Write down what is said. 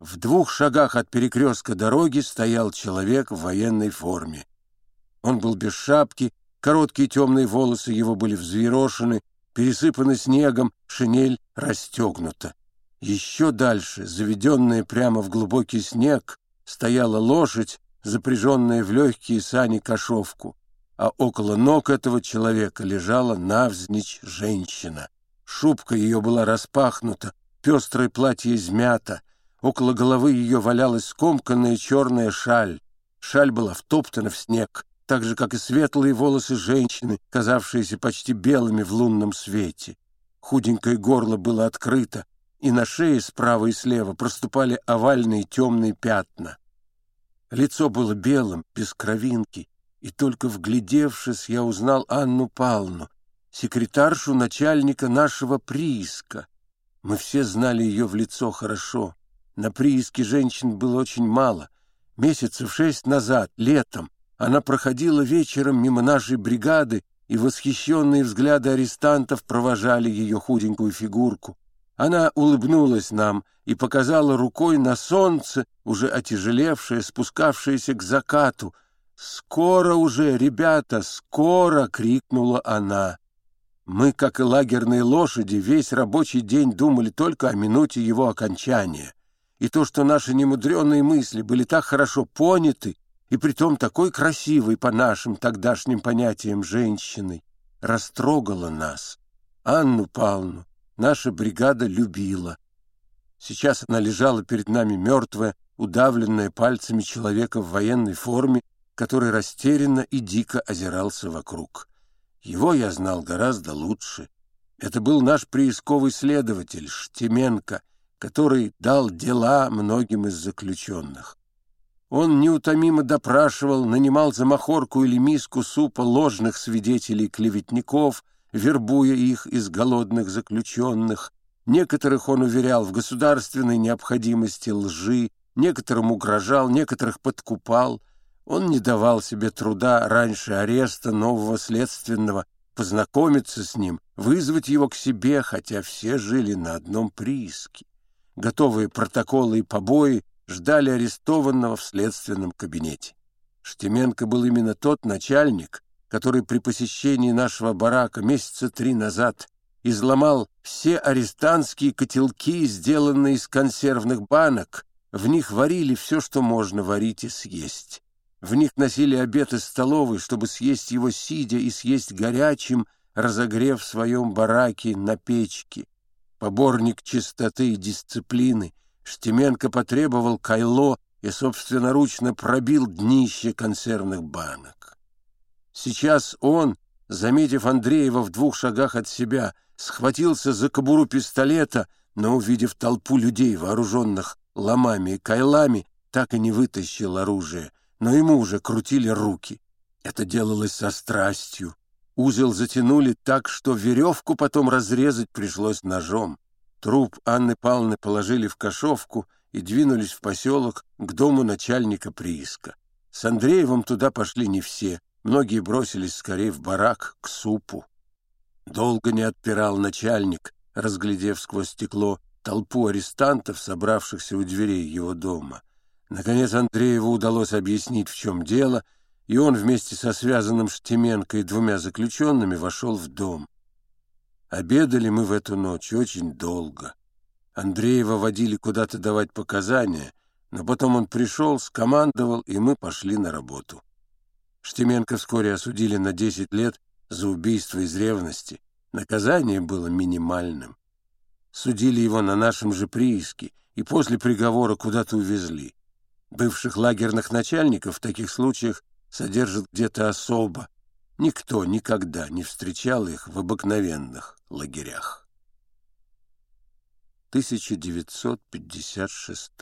В двух шагах от перекрестка дороги стоял человек в военной форме. Он был без шапки, короткие темные волосы его были взъерошены, пересыпаны снегом, шинель расстегнута. Еще дальше, заведенная прямо в глубокий снег, стояла лошадь, запряженная в легкие сани кошовку, а около ног этого человека лежала навзничь женщина. Шубка ее была распахнута, пестрое платье измято, около головы ее валялась скомканная черная шаль. Шаль была втоптана в снег, так же, как и светлые волосы женщины, казавшиеся почти белыми в лунном свете. Худенькое горло было открыто, и на шее справа и слева проступали овальные темные пятна. Лицо было белым, без кровинки, и только вглядевшись, я узнал Анну Павловну, секретаршу начальника нашего прииска. Мы все знали ее в лицо хорошо. На прииске женщин было очень мало. Месяцев шесть назад, летом, она проходила вечером мимо нашей бригады, и восхищенные взгляды арестантов провожали ее худенькую фигурку. Она улыбнулась нам и показала рукой на солнце, уже отяжелевшее, спускавшееся к закату. «Скоро уже, ребята, скоро!» — крикнула она. Мы, как и лагерные лошади, весь рабочий день думали только о минуте его окончания. И то, что наши немудреные мысли были так хорошо поняты, и притом такой красивой по нашим тогдашним понятиям женщиной, растрогало нас. Анну Павловну наша бригада любила. Сейчас она лежала перед нами мертвая, удавленная пальцами человека в военной форме, который растерянно и дико озирался вокруг. Его я знал гораздо лучше. Это был наш приисковый следователь Штеменко, который дал дела многим из заключенных. Он неутомимо допрашивал, нанимал за махорку или миску супа ложных свидетелей-клеветников, вербуя их из голодных заключенных. Некоторых он уверял в государственной необходимости лжи, некоторым угрожал, некоторых подкупал. Он не давал себе труда раньше ареста нового следственного познакомиться с ним, вызвать его к себе, хотя все жили на одном прииске. Готовые протоколы и побои ждали арестованного в следственном кабинете. Штеменко был именно тот начальник, который при посещении нашего барака месяца три назад изломал все арестантские котелки, сделанные из консервных банок. В них варили все, что можно варить и съесть. В них носили обед из столовой, чтобы съесть его сидя и съесть горячим, разогрев в своем бараке на печке. Поборник чистоты и дисциплины, Штеменко потребовал кайло и собственноручно пробил днище консервных банок. Сейчас он, заметив Андреева в двух шагах от себя, схватился за кобуру пистолета, но, увидев толпу людей, вооруженных ломами и кайлами, так и не вытащил оружие, но ему уже крутили руки. Это делалось со страстью. Узел затянули так, что веревку потом разрезать пришлось ножом. Труп Анны Павловны положили в кошовку и двинулись в поселок к дому начальника прииска. С Андреевым туда пошли не все, Многие бросились скорее в барак, к супу. Долго не отпирал начальник, разглядев сквозь стекло толпу арестантов, собравшихся у дверей его дома. Наконец Андрееву удалось объяснить, в чем дело, и он вместе со связанным Штеменко и двумя заключенными вошел в дом. Обедали мы в эту ночь очень долго. Андреева водили куда-то давать показания, но потом он пришел, скомандовал, и мы пошли на работу. Штеменко вскоре осудили на 10 лет за убийство из ревности. Наказание было минимальным. Судили его на нашем же прииске и после приговора куда-то увезли. Бывших лагерных начальников в таких случаях содержат где-то особо. Никто никогда не встречал их в обыкновенных лагерях. 1956